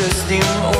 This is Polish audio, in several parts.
ty tak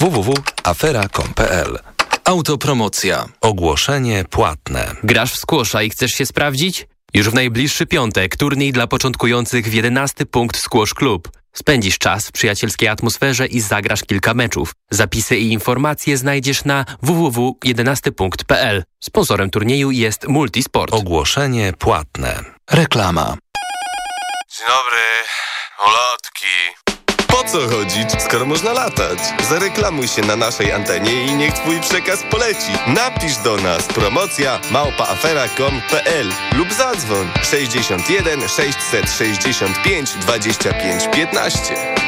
www.afera.com.pl Autopromocja. Ogłoszenie płatne. Grasz w skłosza i chcesz się sprawdzić? Już w najbliższy piątek turniej dla początkujących w 11 punkt Squash Club. Spędzisz czas w przyjacielskiej atmosferze i zagrasz kilka meczów. Zapisy i informacje znajdziesz na www.11punkt.pl. Sponsorem turnieju jest Multisport. Ogłoszenie płatne. Reklama. Dzień dobry, ulotki. Po co chodzić, skoro można latać? Zareklamuj się na naszej antenie i niech twój przekaz poleci. Napisz do nas promocja małpaafera.com.pl lub zadzwoń 61 665 25 15.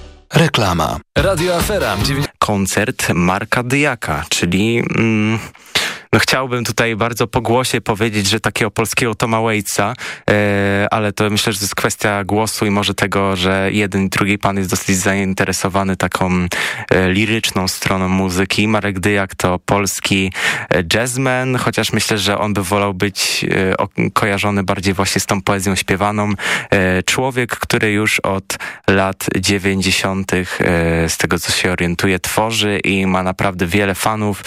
Reklama. Radio Afera. Koncert Marka Dyjaka, czyli... Mm, no chciałbym tutaj bardzo po głosie powiedzieć, że takiego polskiego Toma Waitsa, e, ale to myślę, że to jest kwestia głosu i może tego, że jeden i drugi pan jest dosyć zainteresowany taką e, liryczną stroną muzyki. Marek Dyjak to polski e, jazzman, chociaż myślę, że on by wolał być kojarzony bardziej właśnie z tą poezją śpiewaną. Człowiek, który już od lat 90. E, z tego co się orientuje, tworzy i ma naprawdę wiele fanów.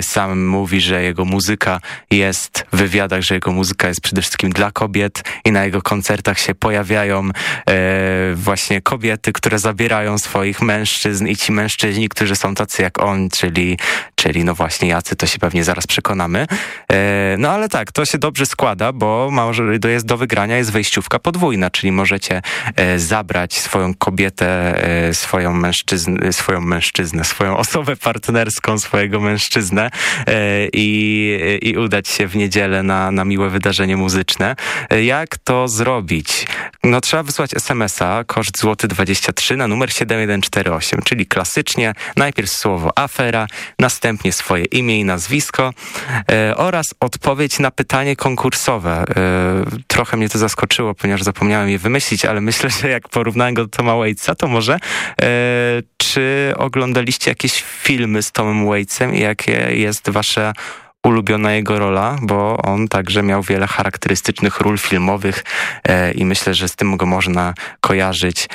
Sam mówi, że jego muzyka jest w wywiadach, że jego muzyka jest przede wszystkim dla kobiet i na jego koncertach się pojawiają e, właśnie kobiety, które zabierają swoich mężczyzn i ci mężczyźni, którzy są tacy jak on, czyli, czyli no właśnie jacy, to się pewnie zaraz przekonamy. E, no ale tak, to się dobrze składa, bo może jest do wygrania jest wejściówka podwójna, czyli możecie e, zabrać swoją kobietę, e, swoją mężczyznę, swoją mężczyznę, swoją osobę partnerską, swojego mężczyznę e, i udać się w niedzielę na, na miłe wydarzenie muzyczne. Jak to zrobić? No trzeba wysłać SMS-a, koszt złoty 23 na numer 7148, czyli klasycznie najpierw słowo afera, następnie swoje imię i nazwisko e, oraz odpowiedź na pytanie konkursowe. E, trochę mnie to zaskoczyło, ponieważ zapomniałem je wymyślić, ale myślę, że jak porównałem go do Toma Waitsa, to może e, czy oglądaliście jakieś filmy z Tomem Waitsem i jakie jest wasze ulubiona jego rola, bo on także miał wiele charakterystycznych ról filmowych e, i myślę, że z tym go można kojarzyć.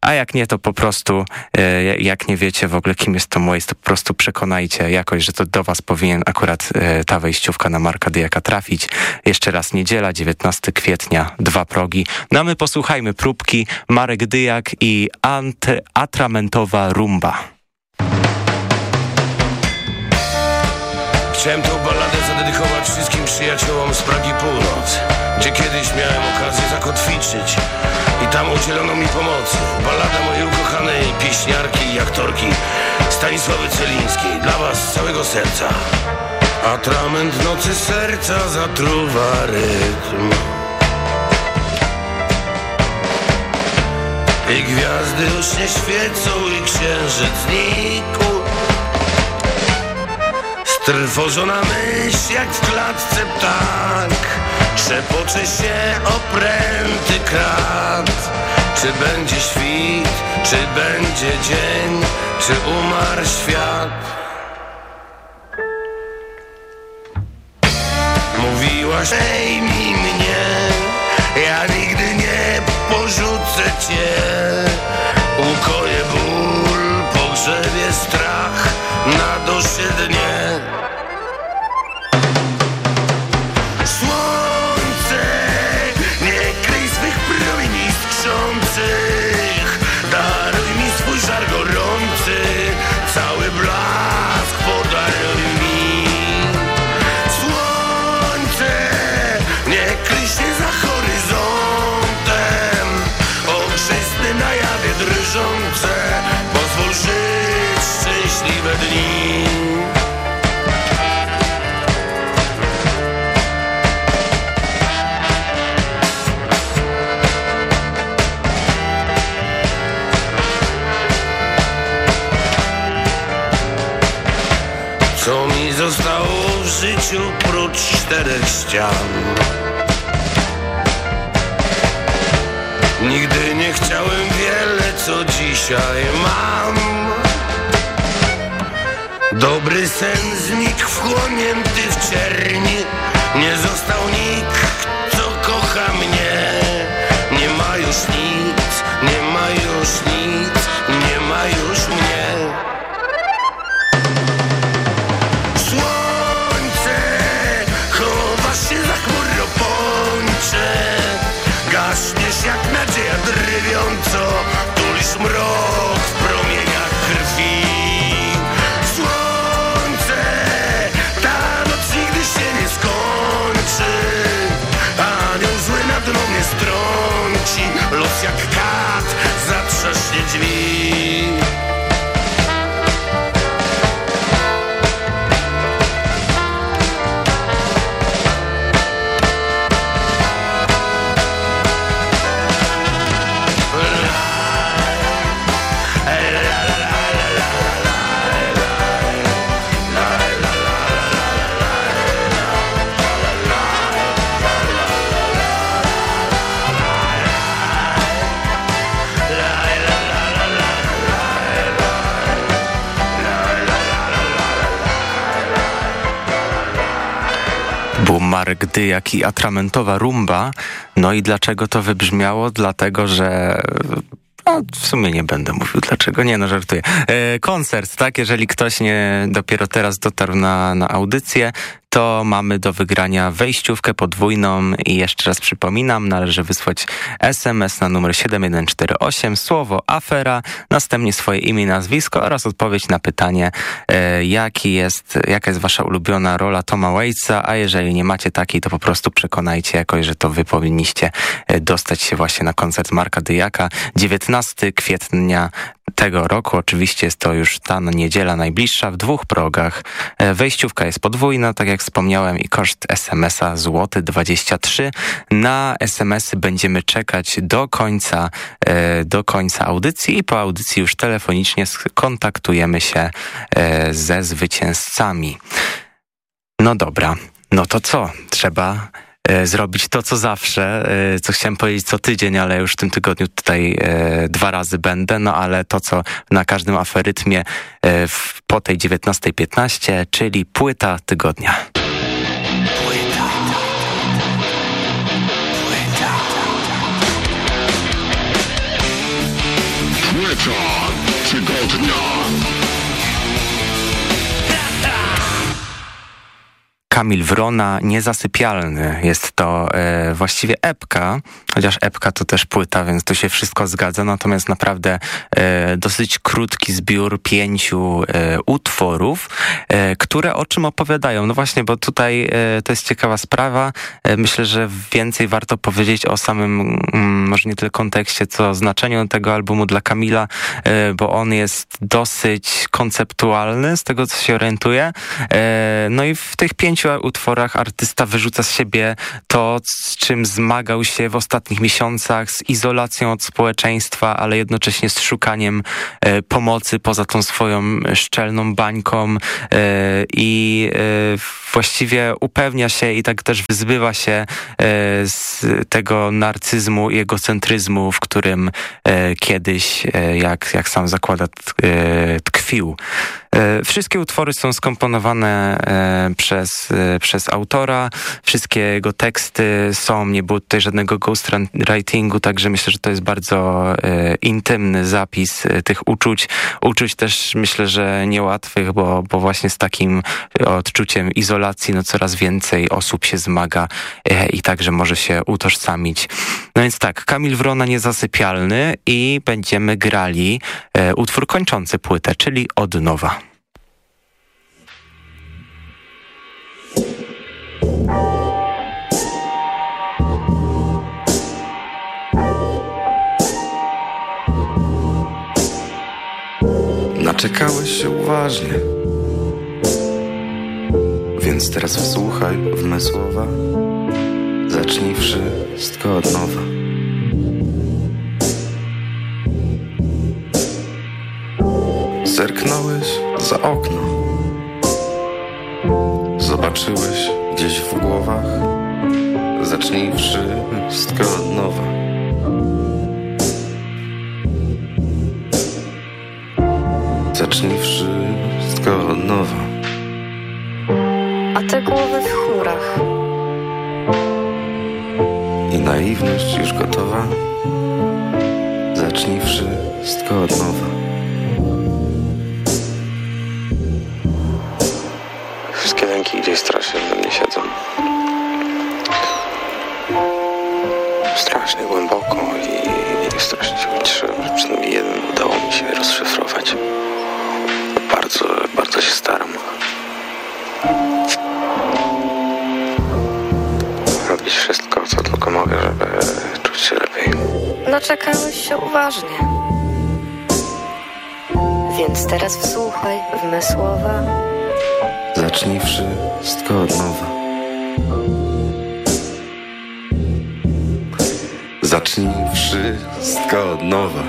A jak nie, to po prostu, e, jak nie wiecie w ogóle, kim jest Tom Waits, to po prostu przekonajcie jakoś, że to do was powinien akurat e, ta wejściówka na Marka Dyjaka trafić. Jeszcze raz niedziela, 19 kwietnia, dwa progi. No my posłuchajmy próbki Marek Dyjak i Atramentowa Rumba. Chciałem tą balladę zadedykować wszystkim przyjaciołom z Pragi Północ Gdzie kiedyś miałem okazję zakotwiczyć. I tam udzielono mi pomocy. Ballada mojej ukochanej pieśniarki i aktorki Stanisławy Celińskiej Dla was z całego serca. Atrament nocy serca zatruwa rytm. I gwiazdy już nie świecą i księżyc znikł Trwożona myśl jak w klatce ptak. Trzepocze się opręty krat. Czy będzie świt, czy będzie dzień Czy umarł świat? Mówiłaś, ej mi mnie. Ja nigdy nie porzucę cię. Ukoję ból, pogrzebie strach Na duszy dnie życiu prócz czterech ścian. Nigdy nie chciałem wiele, co dzisiaj mam. Dobry sen znikł wchłonięty w czerni. Nie został nikt, co kocha mnie. Nie ma już nic, nie ma już nic Engine Był Marek Dyjak i atramentowa rumba. No i dlaczego to wybrzmiało? Dlatego, że... No, w sumie nie będę mówił dlaczego, nie no żartuję. E, koncert, tak? Jeżeli ktoś nie dopiero teraz dotarł na, na audycję, to mamy do wygrania wejściówkę podwójną i jeszcze raz przypominam, należy wysłać SMS na numer 7148, słowo afera, następnie swoje imię i nazwisko oraz odpowiedź na pytanie, e, jaki jest, jaka jest wasza ulubiona rola Toma Waitsa, a jeżeli nie macie takiej, to po prostu przekonajcie jakoś, że to wy powinniście e, dostać się właśnie na koncert Marka Dyjaka. 19 kwietnia tego roku. Oczywiście jest to już ta niedziela najbliższa w dwóch progach. E, Wejściówka jest podwójna, tak jak wspomniałem i koszt SMS-a złoty 23. Na SMS-y będziemy czekać do końca, e, do końca audycji i po audycji już telefonicznie skontaktujemy się e, ze zwycięzcami. No dobra, no to co? Trzeba zrobić to, co zawsze, e, co chciałem powiedzieć co tydzień, ale już w tym tygodniu tutaj e, dwa razy będę, no ale to, co na każdym aferytmie e, po tej 19.15, czyli płyta tygodnia. Płyta tygodnia. Kamil Wrona, Niezasypialny. Jest to e, właściwie epka, chociaż epka to też płyta, więc to się wszystko zgadza, natomiast naprawdę e, dosyć krótki zbiór pięciu e, utworów, e, które o czym opowiadają. No właśnie, bo tutaj e, to jest ciekawa sprawa. E, myślę, że więcej warto powiedzieć o samym, mm, może nie tyle kontekście, co znaczeniu tego albumu dla Kamila, bo on jest dosyć konceptualny, z tego co się orientuję. No i w tych pięciu utworach artysta wyrzuca z siebie to, z czym zmagał się w ostatnich miesiącach, z izolacją od społeczeństwa, ale jednocześnie z szukaniem e, pomocy poza tą swoją szczelną bańką e, i e, właściwie upewnia się i tak też wyzbywa się e, z tego narcyzmu i egocentryzmu, w którym e, kiedyś, e, jak, jak sam zakłada, tkwił. E, Wszystkie utwory są skomponowane e, przez, e, przez autora, wszystkie jego teksty są, nie było tutaj żadnego ghostwritingu, także myślę, że to jest bardzo intymny zapis tych uczuć. Uczuć też myślę, że niełatwych, bo, bo właśnie z takim odczuciem izolacji no coraz więcej osób się zmaga i także może się utożsamić. No więc tak, Kamil Wrona niezasypialny i będziemy grali utwór kończący płytę, czyli od nowa. Naczekałeś się uważnie, więc teraz wsłuchaj w me słowa. Zacznij wszystko od nowa. Zerknąłeś za okno. Zobacz zobaczyłeś gdzieś w głowach? Zacznij wszystko od nowa. Te głowy w chmurach. I naiwność już gotowa? Zacznij wszystko od nowa. Wszystkie lęki gdzieś strasznie we mnie siedzą. Strasznie głęboko i strasznie się ucieszyłem, że przynajmniej jeden udało mi się rozszyfrować. Naczekałeś się uważnie. Więc teraz wsłuchaj w me słowa. Zacznij wszystko od nowa. Zacznij wszystko od nowa.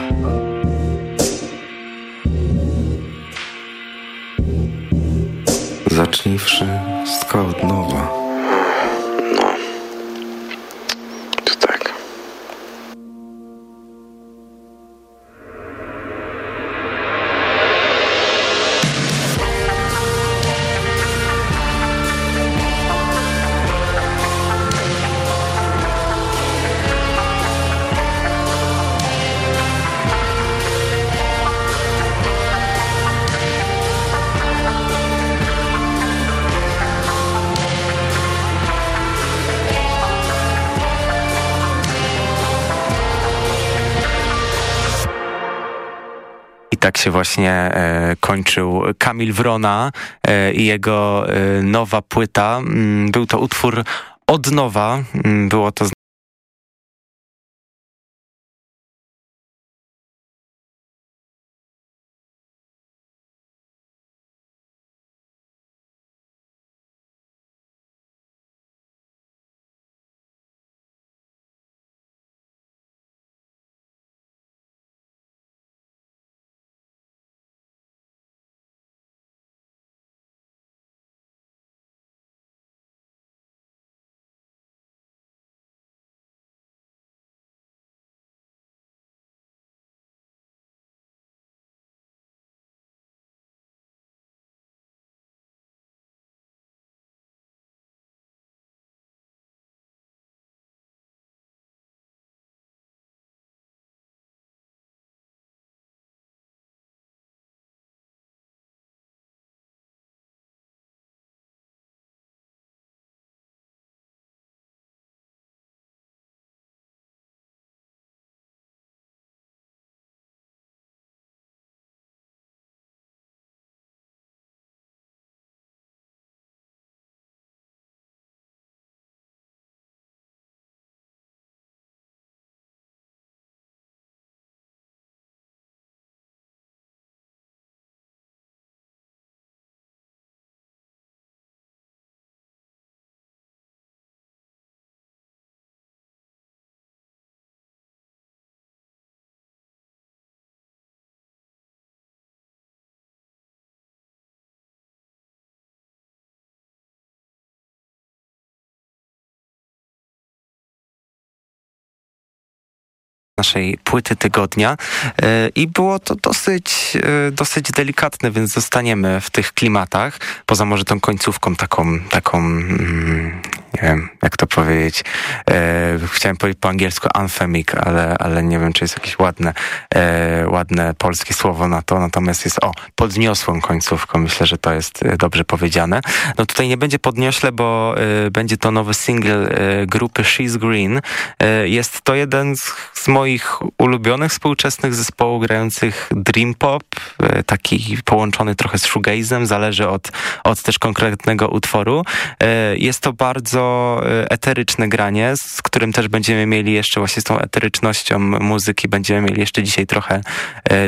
Tak się właśnie e, kończył Kamil Wrona e, i jego e, nowa płyta. Mm, Był to utwór od nowa. Mm, Było to naszej płyty tygodnia e, i było to dosyć, e, dosyć delikatne, więc zostaniemy w tych klimatach, poza może tą końcówką taką, taką mm, nie wiem, jak to powiedzieć, e, chciałem powiedzieć po angielsku anthemic, ale, ale nie wiem, czy jest jakieś ładne, ładne polskie słowo na to, natomiast jest, o, podniosłą końcówką, myślę, że to jest dobrze powiedziane. No tutaj nie będzie podniośle, bo będzie to nowy single grupy She's Green. Jest to jeden z, z moich ulubionych współczesnych zespołów grających dream pop, e, taki połączony trochę z shoegazem, zależy od, od też konkretnego utworu. E, jest to bardzo e, eteryczne granie, z którym też będziemy mieli jeszcze właśnie z tą eterycznością muzyki, będziemy mieli jeszcze dzisiaj trochę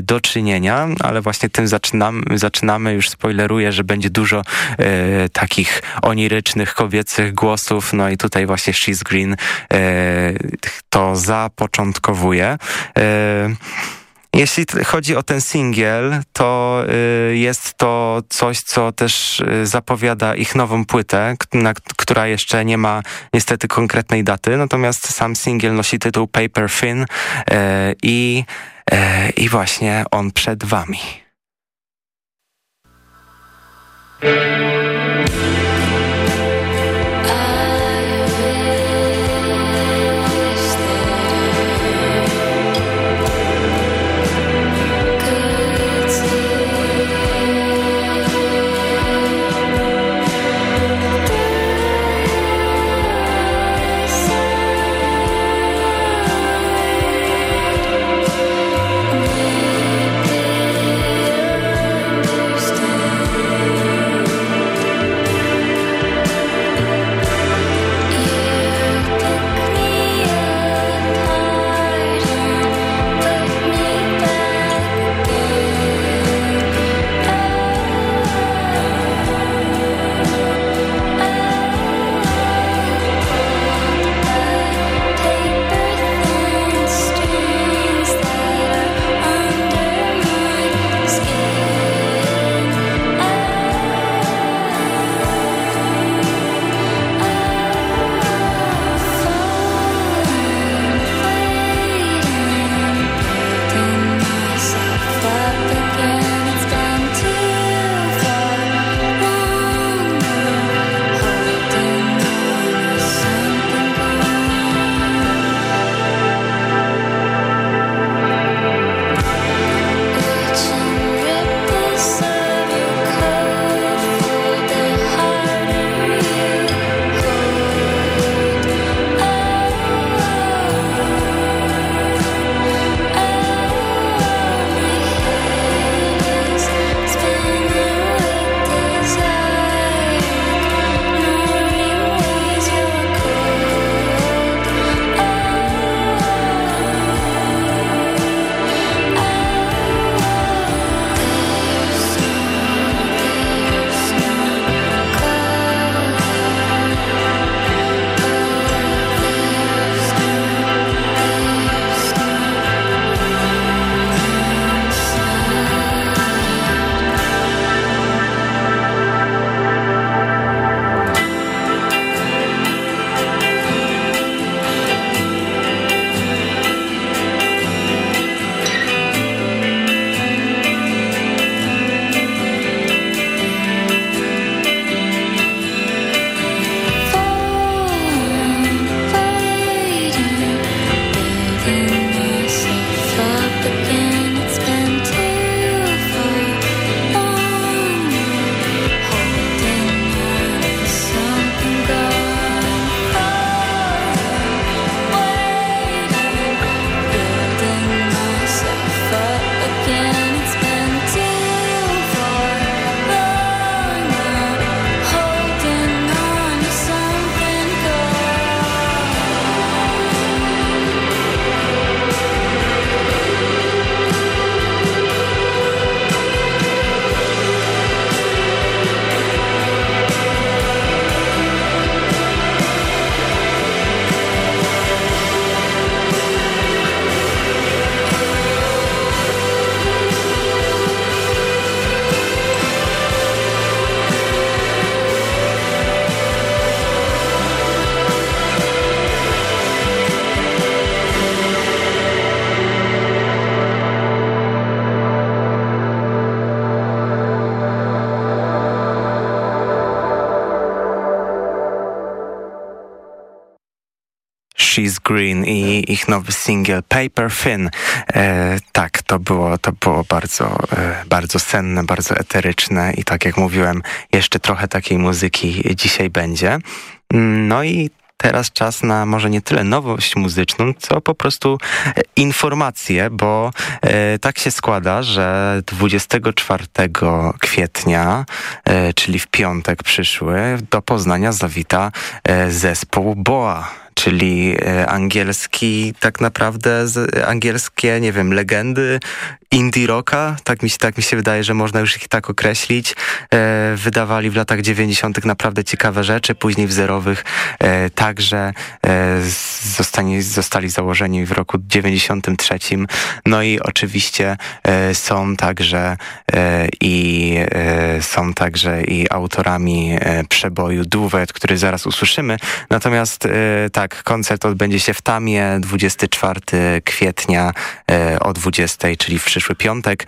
do czynienia, ale właśnie tym zaczynamy, zaczynamy już spoileruję, że będzie dużo takich onirycznych, kobiecych głosów, no i tutaj właśnie She's Green to zapoczątkowuje. E, Jeśli chodzi o ten singiel, to y, jest to coś, co też y, zapowiada ich nową płytę, która jeszcze nie ma niestety konkretnej daty, natomiast sam singiel nosi tytuł Paper Fin i, i właśnie on przed wami. She's Green i ich nowy singiel Paper Thin. E, tak, to było, to było bardzo, e, bardzo senne, bardzo eteryczne i tak jak mówiłem, jeszcze trochę takiej muzyki dzisiaj będzie. No i teraz czas na może nie tyle nowość muzyczną, co po prostu e, informacje, bo e, tak się składa, że 24 kwietnia, e, czyli w piątek przyszły, do Poznania zawita e, zespół BOA czyli e, angielski, tak naprawdę angielskie, nie wiem, legendy indie rocka, tak mi, tak mi się wydaje, że można już ich tak określić. E, wydawali w latach 90. naprawdę ciekawe rzeczy, później w zerowych e, także e, zostali, zostali założeni w roku 93. No i oczywiście e, są także e, i są także i autorami przeboju Duwet, który zaraz usłyszymy. Natomiast tak, koncert odbędzie się w Tamie 24 kwietnia o 20, czyli w przyszły piątek.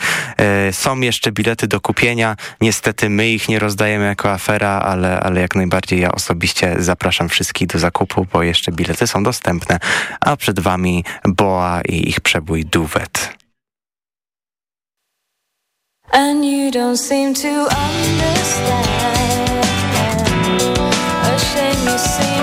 Są jeszcze bilety do kupienia. Niestety my ich nie rozdajemy jako afera, ale, ale jak najbardziej ja osobiście zapraszam wszystkich do zakupu, bo jeszcze bilety są dostępne. A przed wami Boa i ich przebój Duwet. And you don't seem to understand A shame you seem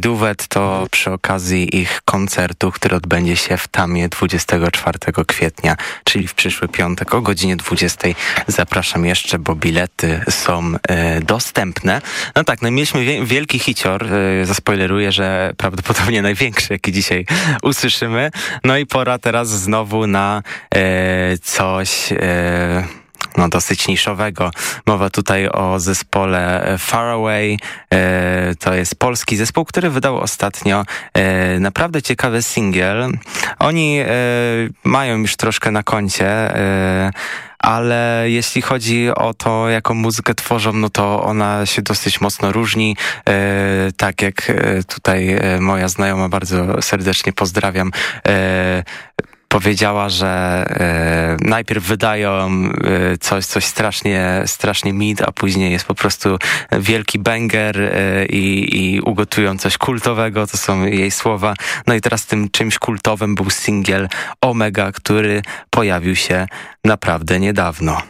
Duwet to przy okazji ich koncertu, który odbędzie się w Tamie 24 kwietnia, czyli w przyszły piątek o godzinie 20. Zapraszam jeszcze, bo bilety są e, dostępne. No tak, no mieliśmy wielki hicior, e, zaspoileruję, że prawdopodobnie największy, jaki dzisiaj usłyszymy. No i pora teraz znowu na e, coś... no, dosyć niszowego. Mowa tutaj o zespole Faraway. E, to jest polski zespół, który wydał ostatnio e, naprawdę ciekawy singiel. Oni e, mają już troszkę na koncie ale jeśli chodzi o to, jaką muzykę tworzą, no to ona się dosyć mocno różni. E, tak jak tutaj moja znajoma, bardzo serdecznie pozdrawiam, e, powiedziała, że e, najpierw wydają e, coś, coś strasznie, strasznie mid, a później jest po prostu wielki banger i, i ugotują coś kultowego, to są jej słowa. No i teraz tym czymś kultowym był singiel Omega, który pojawił się naprawdę niedawno.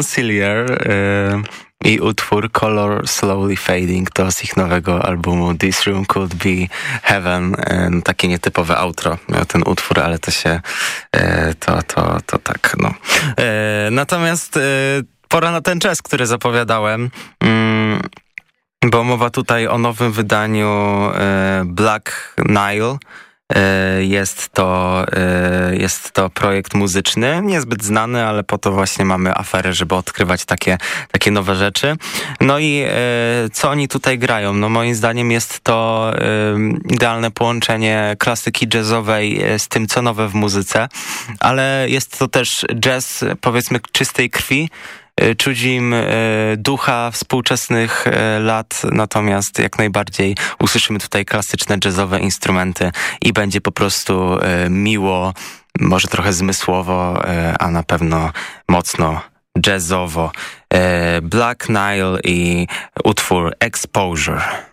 Conciliar e, i utwór Color Slowly Fading to z ich nowego albumu This Room Could Be Heaven. E, takie nietypowe outro miał ten utwór, ale to się to, to, to tak, no. Natomiast pora na ten czas, który zapowiadałem. Mm, bo mowa tutaj o nowym wydaniu Black Nile jest to, e, jest to projekt muzyczny, niezbyt znany, ale po to właśnie mamy aferę, żeby odkrywać takie, takie nowe rzeczy. No i e, co oni tutaj grają? No moim zdaniem jest to idealne połączenie klasyki jazzowej z tym, co nowe w muzyce, ale jest to też jazz, powiedzmy, czystej krwi, E, czuć im e, ducha współczesnych e, lat, natomiast jak najbardziej usłyszymy tutaj klasyczne jazzowe instrumenty i będzie po prostu miło, może trochę zmysłowo, a na pewno mocno jazzowo. Black Nile i utwór Exposure.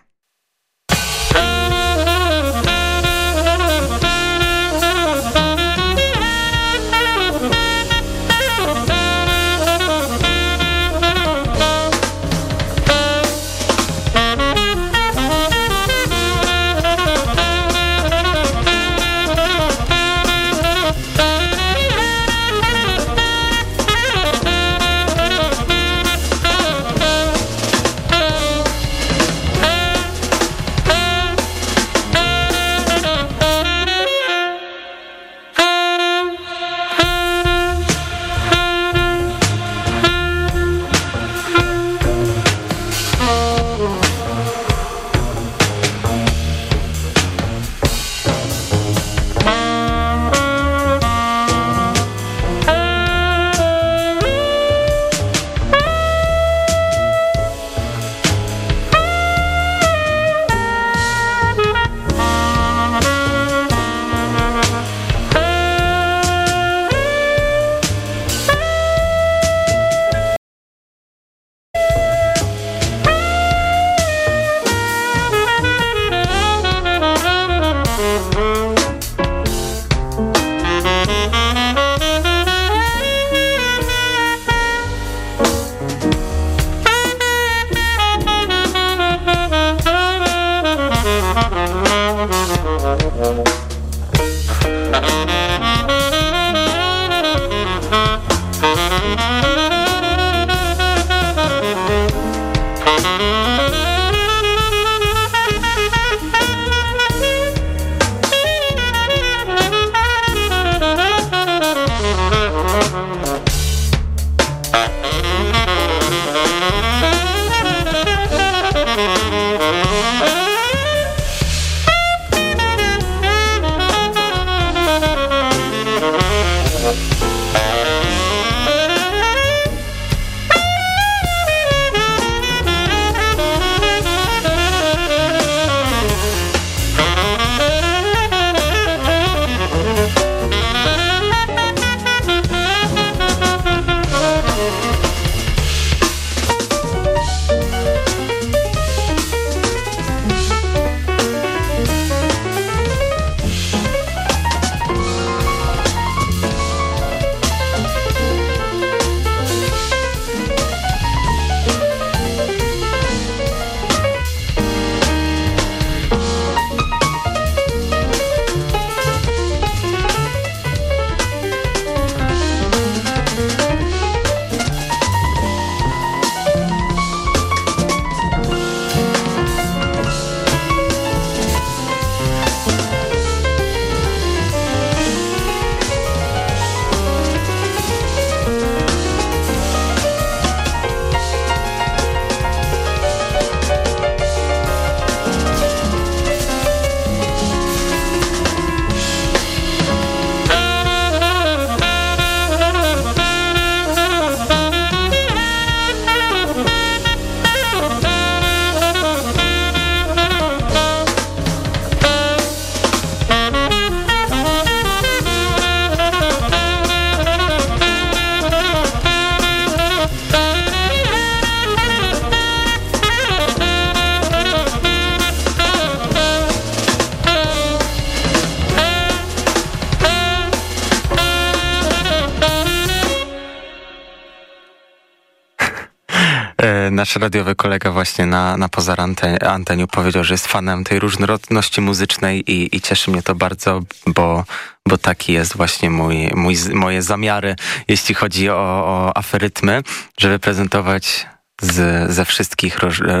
Nasz radiowy kolega właśnie na, na pozar anteniu powiedział, że jest fanem tej różnorodności muzycznej i, i cieszy mnie to bardzo, bo, bo taki jest właśnie mój, mój, moje zamiary, jeśli chodzi o, o aferytmy, żeby prezentować z, ze wszystkich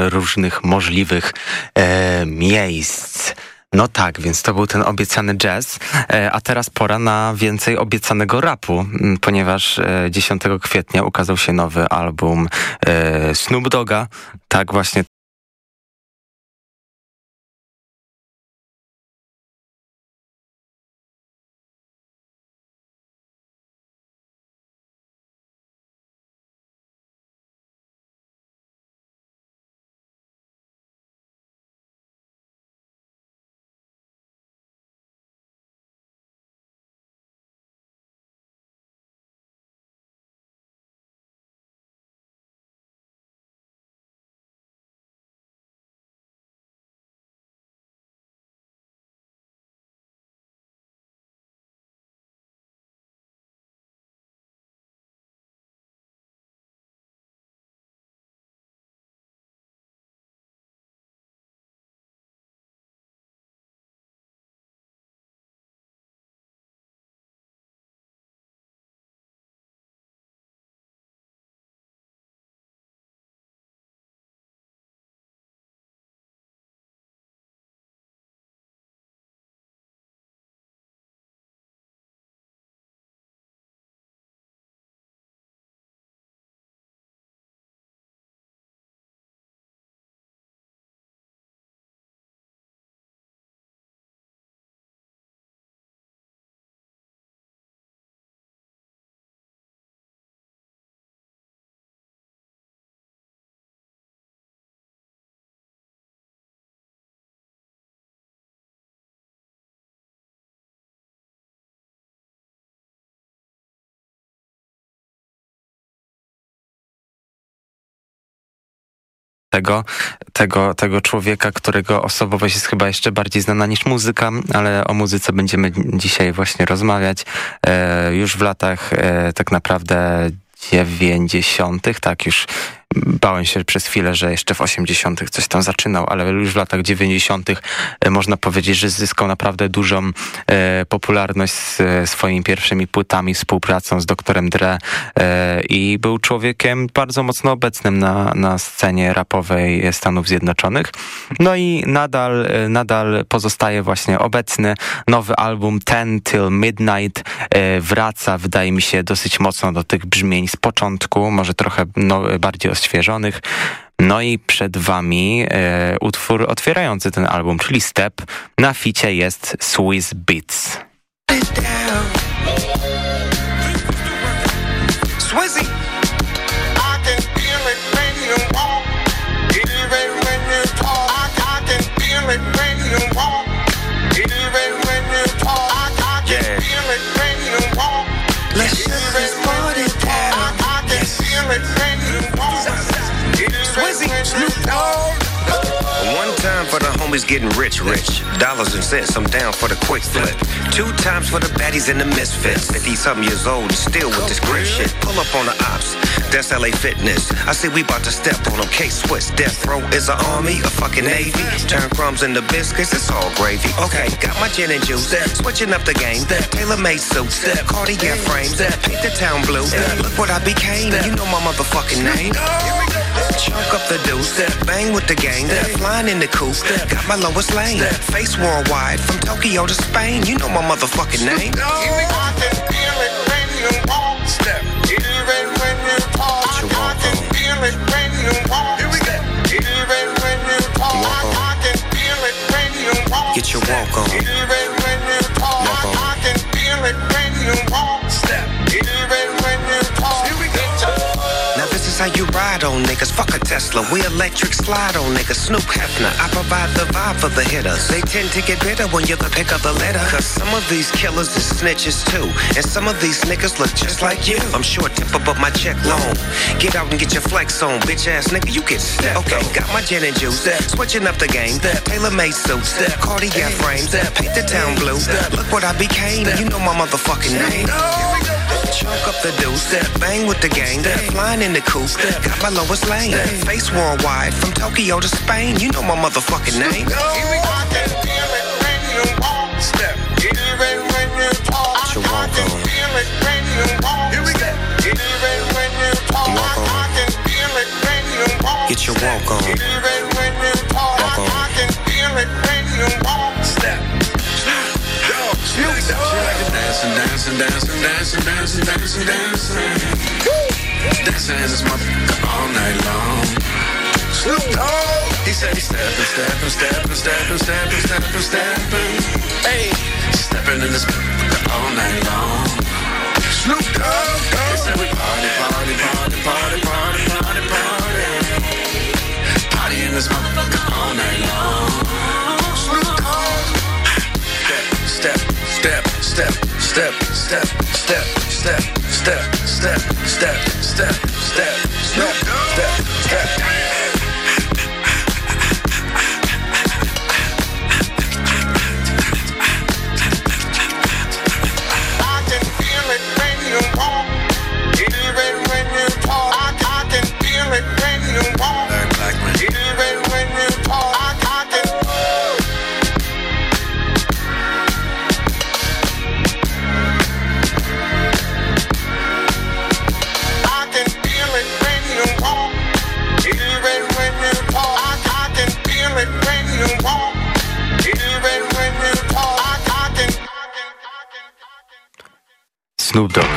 różnych możliwych e, miejsc. No tak, więc to był ten obiecany jazz, e, a teraz pora na więcej obiecanego rapu, ponieważ 10 e, kwietnia ukazał się nowy album e, Snoop Dogga. Tak właśnie tego, tego, tego człowieka, którego osobowość jest chyba jeszcze bardziej znana niż muzyka, ale o muzyce będziemy dzisiaj właśnie rozmawiać. E, już w latach e, tak naprawdę dziewięćdziesiątych, tak już Bałem się przez chwilę, że jeszcze w 80. coś tam zaczynał, ale już w latach 90. E, można powiedzieć, że zyskał naprawdę dużą e, popularność z e, swoimi pierwszymi płytami, współpracą z doktorem Dre i był człowiekiem bardzo mocno obecnym na, na scenie rapowej Stanów Zjednoczonych. No i nadal, nadal pozostaje właśnie obecny. Nowy album Ten Till Midnight wraca, wydaje mi się, dosyć mocno do tych brzmień z początku, może trochę no, bardziej odświeżonych. No i przed wami e, utwór otwierający ten album, czyli Step. Na ficie jest Swiss Beats. Homies getting rich, rich. Dollars and cents, I'm down for the quick flip. Two times for the baddies and the misfits. 50 something years old and still with this grip shit. Pull up on the ops, that's LA Fitness. I say we about to step on them. K Swiss, death row is an army, a fucking navy. Turn crumbs into biscuits, it's all gravy. Okay, got my gin and juice, switching up the game. Tailor made suits, Cartier frames, paint the town blue. Look what I became, you know my motherfucking name. Chunk up the deuce, bang with the gang, flying in the coop. Got my lowest lane, face worldwide, from Tokyo to Spain. You know my motherfucking name. I can feel it when you walk, step. Even when you talk, I can feel it when you walk, step. Even when you talk, I can feel it when you walk. Get your walk on. Even when you talk, I can feel it when you walk, step. How you ride on niggas. Fuck a Tesla. We electric slide on niggas. Snoop Hefner. I provide the vibe for the hitters. They tend to get bitter when you're the pick of the litter. Cause some of these killers is snitches too. And some of these niggas look just like you. I'm short temper, but my check long. Get out and get your flex on. Bitch ass nigga, you get stepped. Okay, got my gin and juice. Switching up the game. Taylor made suits. Cartier frames. Paint the town blue. Look what I became. You know my motherfucking name. Chalk up the deuce, that bang with the gang, that flying in the coupe, that got my lowest lane. That face worldwide, from Tokyo to Spain, you know my motherfucking name. Get your walk on. Walk on. Step. She like to dancing, dancing, dancing, dancing, dancing, dancing, dancing. Dancing in this motherfucker all night long. Snoop Dogg. He said he's stepping, stepping, stepping, stepping, stepping, stepping, stepping. Hey, stepping in this motherfucker all night long. Snoop Dogg. He said we party, party, party, party, party, party, party. Party in this motherfucker all night long. Snoop Dogg. Step, step, step, step, step, step, step, step, step, step, step, step, step, step, step. Even when you talk. I, I can feel it when you walk, Snoop Dogg.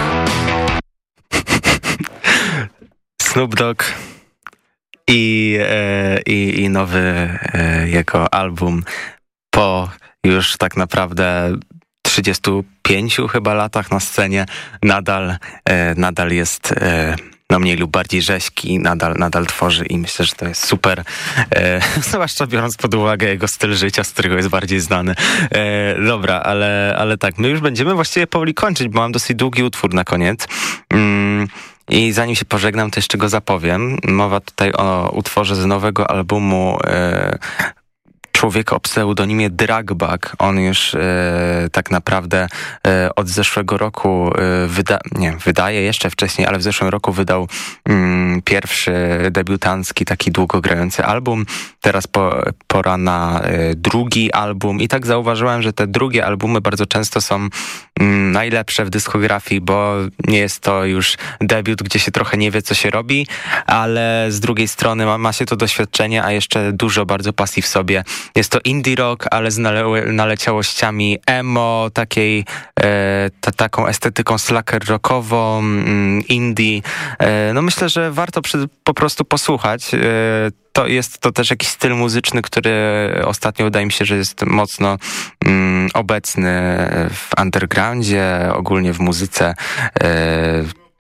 Snoop Dogg i, e, i, i nowy e, jego album po już tak naprawdę 35 chyba latach na scenie nadal, e, nadal jest no mniej lub bardziej rzeźki, nadal, nadal tworzy i myślę, że to jest super, e, zwłaszcza biorąc pod uwagę jego styl życia, z którego jest bardziej znany. E, dobra, ale, ale tak, my już będziemy właściwie powoli kończyć, bo mam dosyć długi utwór na koniec. Mm, i zanim się pożegnam, to jeszcze go zapowiem. Mowa tutaj o utworze z nowego albumu e, człowieka o pseudonimie Dragbag. On już e, tak naprawdę e, od zeszłego roku e, wyda nie, wydaje jeszcze wcześniej, ale w zeszłym roku wydał mm, pierwszy debiutancki, taki długogrający album. Teraz po, pora na e, drugi album i tak zauważyłem, że te drugie albumy bardzo często są mm, najlepsze w dyskografii, bo nie jest to już debiut, gdzie się trochę nie wie, co się robi, ale z drugiej strony ma, ma się to doświadczenie, a jeszcze dużo bardzo pasji w sobie. Jest to indie rock, ale z nale naleciałościami emo, takiej e, ta, taką estetyką slacker rockową, mm, indie. E, no myślę, że warto przy, po prostu posłuchać. E, to jest to też jakiś styl muzyczny, który ostatnio wydaje mi się, że jest mocno mm, obecny w undergroundzie, ogólnie w muzyce.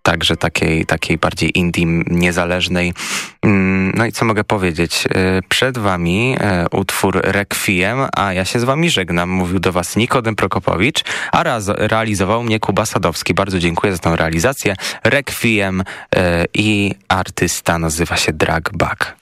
Także takiej, takiej bardziej indie, niezależnej. Mm, No i co mogę powiedzieć? E, Przed wami e, utwór Requiem, a ja się z wami żegnam. Mówił do was Nikodem Prokopowicz, a realizował mnie Kuba Sadowski. Bardzo dziękuję za tę realizację. Requiem e, i artysta nazywa się Drag Back.